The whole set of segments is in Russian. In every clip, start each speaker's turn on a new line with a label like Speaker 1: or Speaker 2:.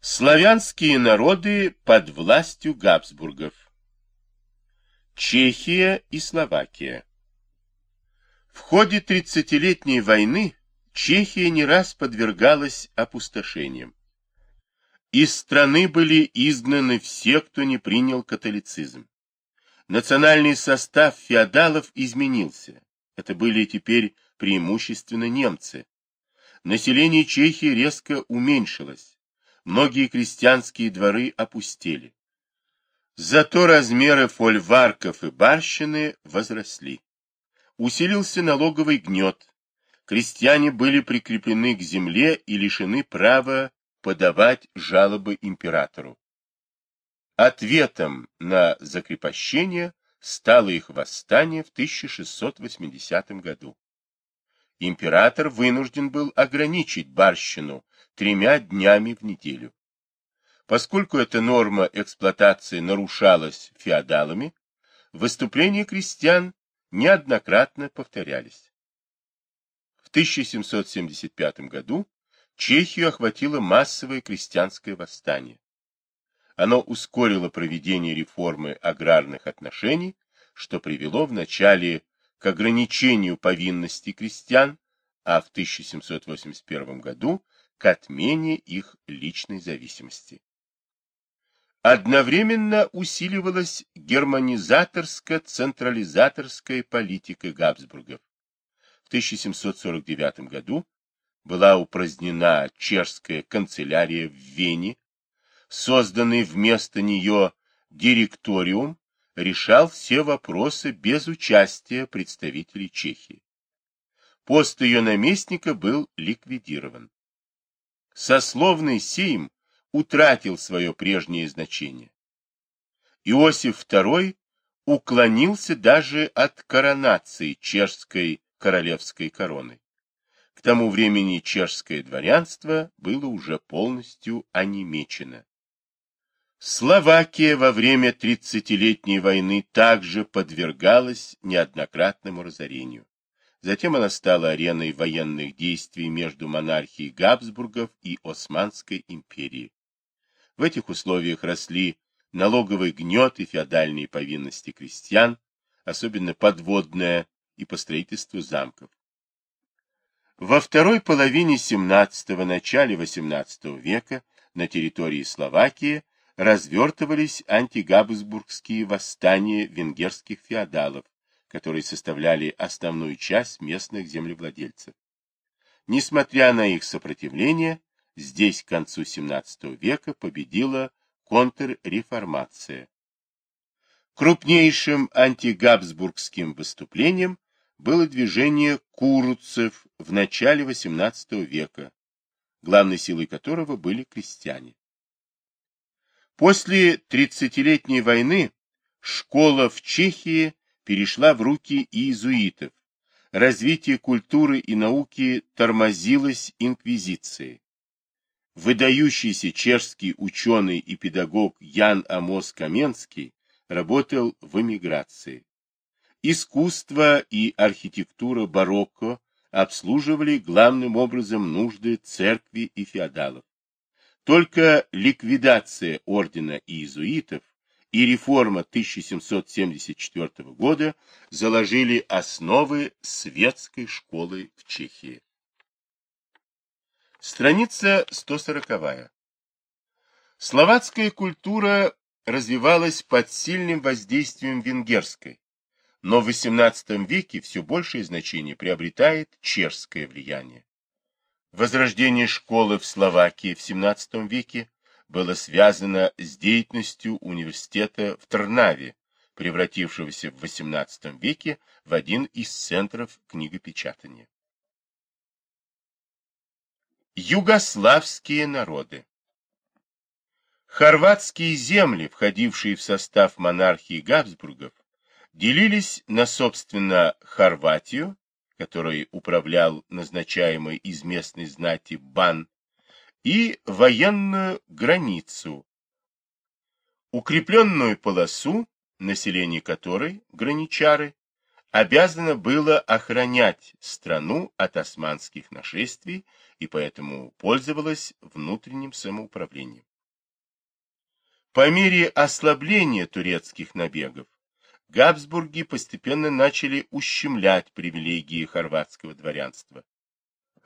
Speaker 1: Славянские народы под властью Габсбургов. Чехия и Словакия. В ходе тридцатилетней войны Чехия не раз подвергалась опустошениям. Из страны были изгнаны все, кто не принял католицизм. Национальный состав феодалов изменился. Это были теперь преимущественно немцы. Население Чехии резко уменьшилось. Многие крестьянские дворы опустели. Зато размеры фольварков и барщины возросли. Усилился налоговый гнет. Крестьяне были прикреплены к земле и лишены права подавать жалобы императору. Ответом на закрепощение стало их восстание в 1680 году. Император вынужден был ограничить барщину тремя днями в неделю. Поскольку эта норма эксплуатации нарушалась феодалами, выступления крестьян неоднократно повторялись. В 1775 году Чехию охватило массовое крестьянское восстание. Оно ускорило проведение реформы аграрных отношений, что привело вначале к ограничению повинностей крестьян, а в 1781 году к отмене их личной зависимости. Одновременно усиливалась германизаторско-централизаторская политика Габсбургов. В 1749 году была упразднена чешская канцелярия в Вене, созданный вместо нее директориум решал все вопросы без участия представителей Чехии. Пост ее наместника был ликвидирован. Сословный сейм утратил свое прежнее значение. Иосиф II уклонился даже от коронации чешской королевской короны. К тому времени чешское дворянство было уже полностью онемечено. Словакия во время тридцатилетней войны также подвергалась неоднократному разорению. Затем она стала ареной военных действий между монархией Габсбургов и Османской империей. В этих условиях росли налоговый гнет и феодальные повинности крестьян, особенно подводная и по строительству замков. Во второй половине XVII – начале XVIII века на территории Словакии развертывались антигабсбургские восстания венгерских феодалов, которые составляли основную часть местных землевладельцев. Несмотря на их сопротивление, здесь к концу XVII века победила контрреформация. Крупнейшим антигабсбургским выступлением было движение куруцев в начале XVIII века, главной силой которого были крестьяне. После тридцатилетней войны школа в Чехии перешла в руки иезуитов. Развитие культуры и науки тормозилось инквизицией. Выдающийся чешский ученый и педагог Ян Амос Каменский работал в эмиграции. Искусство и архитектура барокко обслуживали главным образом нужды церкви и феодалов. Только ликвидация ордена иезуитов и реформа 1774 года заложили основы светской школы в Чехии. Страница 140. Словацкая культура развивалась под сильным воздействием венгерской, но в XVIII веке все большее значение приобретает чешское влияние. Возрождение школы в Словакии в XVII веке было связано с деятельностью университета в Трнаве, превратившегося в XVIII веке в один из центров книгопечатания. Югославские народы Хорватские земли, входившие в состав монархии Габсбургов, делились на, собственно, Хорватию, которой управлял назначаемый из местной знати бан, и военную границу, укрепленную полосу, население которой, граничары, обязано было охранять страну от османских нашествий и поэтому пользовалась внутренним самоуправлением. По мере ослабления турецких набегов, Габсбурги постепенно начали ущемлять привилегии хорватского дворянства.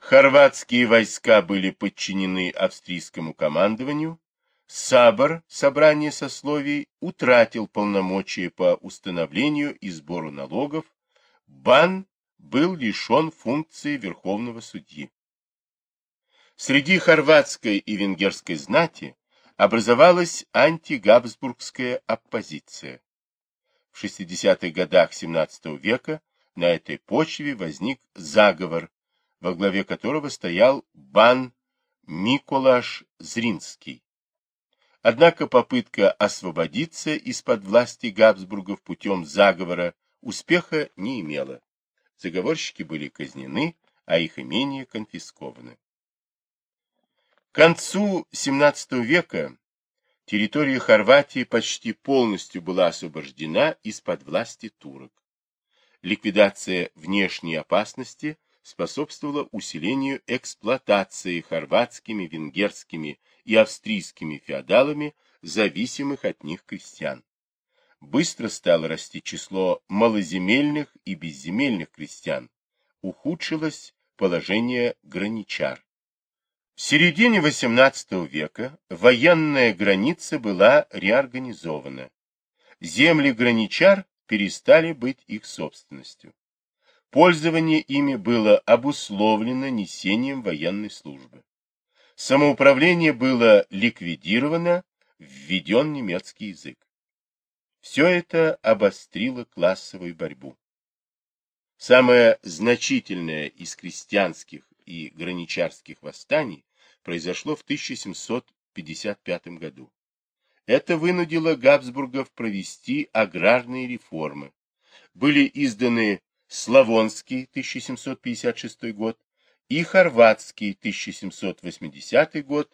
Speaker 1: Хорватские войска были подчинены австрийскому командованию, Сабор, собрание сословий, утратил полномочия по установлению и сбору налогов, Бан был лишен функции верховного судьи. Среди хорватской и венгерской знати образовалась антигабсбургская оппозиция. В 60-х годах XVII века на этой почве возник заговор, во главе которого стоял бан Миколаш Зринский. Однако попытка освободиться из-под власти Габсбургов путем заговора успеха не имела. Заговорщики были казнены, а их имения конфискованы. К концу XVII века территория Хорватии почти полностью была освобождена из-под власти турок. Ликвидация внешней опасности способствовала усилению эксплуатации хорватскими, венгерскими и австрийскими феодалами зависимых от них крестьян. Быстро стало расти число малоземельных и безземельных крестьян. Ухудшилось положение граничар. В середине XVIII века военная граница была реорганизована. Земли граничар перестали быть их собственностью. Пользование ими было обусловлено несением военной службы. Самоуправление было ликвидировано, введен немецкий язык. Все это обострило классовую борьбу. Самое значительное из крестьянских и граничарских восстаний произошло в 1755 году. Это вынудило Габсбургов провести аграрные реформы. Были изданы Славонский 1756 год и Хорватский 1780 год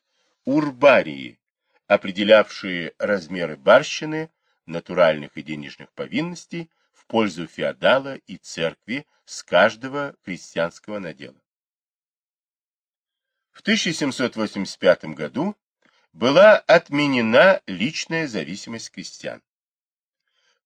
Speaker 1: урбарии, определявшие размеры барщины, натуральных и денежных повинностей в пользу феодала и церкви с каждого крестьянского надела. В 1785 году была отменена личная зависимость крестьян.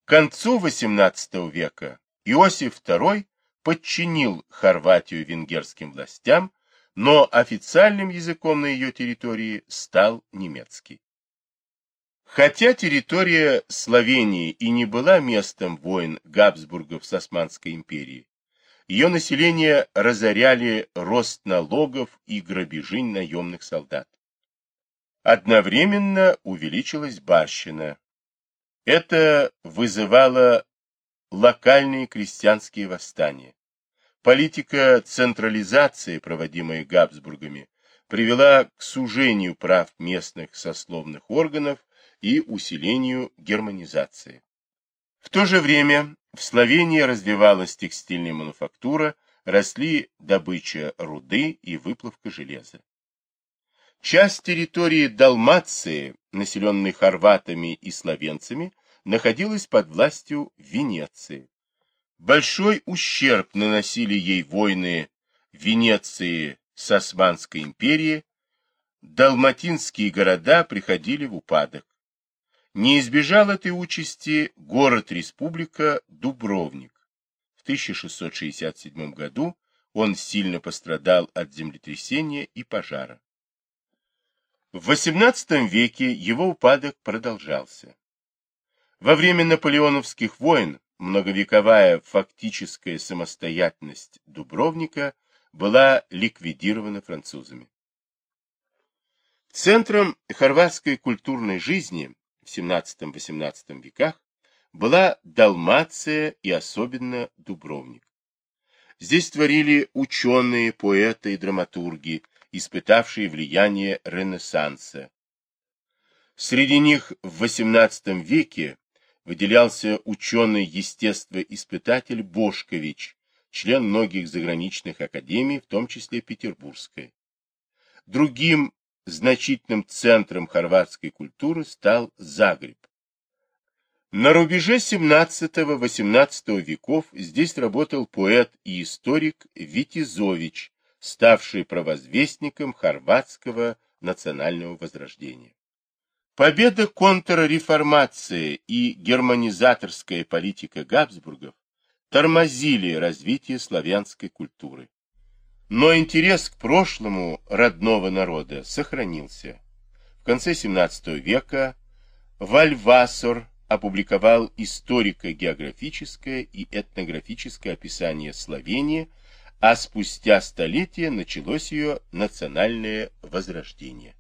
Speaker 1: К концу XVIII века Иосиф II подчинил Хорватию венгерским властям, но официальным языком на ее территории стал немецкий. Хотя территория Словении и не была местом войн Габсбургов с Османской империей, ее население разоряли рост налогов и грабежи наемных солдат. Одновременно увеличилась барщина. Это вызывало локальные крестьянские восстания. Политика централизации, проводимая Габсбургами, привела к сужению прав местных сословных органов и усилению германизации. В то же время в Словении развивалась текстильная мануфактура, росли добыча руды и выплавка железа. Часть территории Далмации, населенной хорватами и словенцами, находилась под властью Венеции. Большой ущерб наносили ей войны Венеции с Османской империей, далматинские города приходили в упадок. Не избежал этой участи город-республика Дубровник. В 1667 году он сильно пострадал от землетрясения и пожара. В XVIII веке его упадок продолжался. Во время наполеоновских войн многовековая фактическая самостоятельность Дубровника была ликвидирована французами. Центром хорватской культурной жизни в XVII-XVIII веках была Далмация и особенно Дубровник. Здесь творили ученые, поэты и драматурги, испытавшие влияние Ренессанса. Среди них в XVIII веке выделялся ученый-естествоиспытатель Бошкович, член многих заграничных академий, в том числе Петербургской. Другим значительным центром хорватской культуры стал Загреб. На рубеже 17-18 веков здесь работал поэт и историк Витизович, ставший провозвестником хорватского национального возрождения. Победа контрреформации и германизаторская политика Габсбургов тормозили развитие славянской культуры. Но интерес к прошлому родного народа сохранился. В конце XVII века Вальвасор опубликовал историко-географическое и этнографическое описание Словении, а спустя столетия началось ее национальное возрождение.